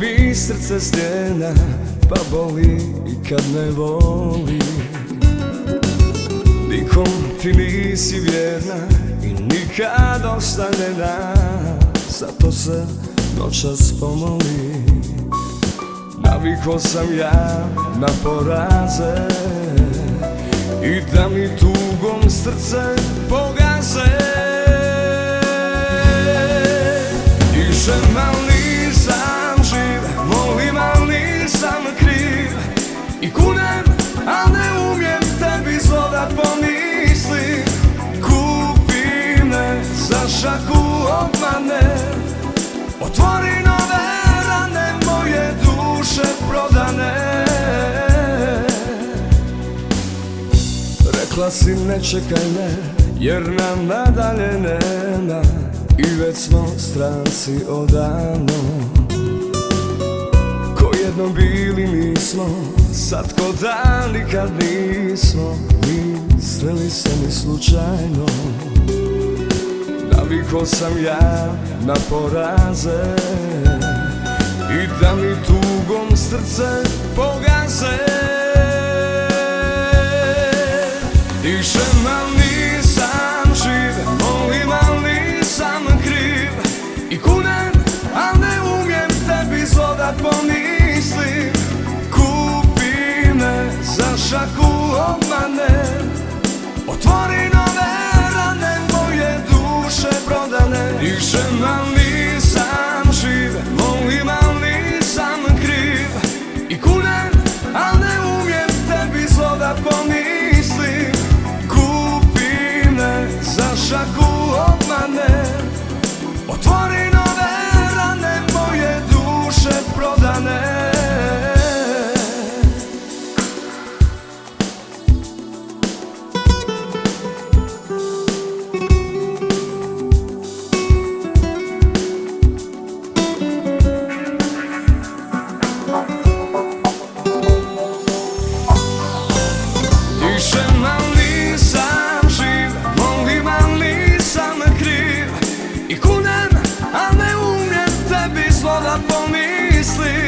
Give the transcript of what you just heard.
mi srce stjena Pa boli i kad ne voli. Nikom ti nisi vjerna I nikad ostavljena Zato se noćas pomoli. Naviko sam ja na poraze I da mi tugom srce pogaze za šaku obmane. Otvori nove rane moje duše prodane. Rekla si ne čekaj me jer nam nadalje nema. I već smo stranci odavno. Ko jednom bili mi smo Sad ko da nikad nismo. Mislili se mi slučajno Naviko sam ja na poraze? I da mi tugom srce pogaze? Al nisam 20 kriv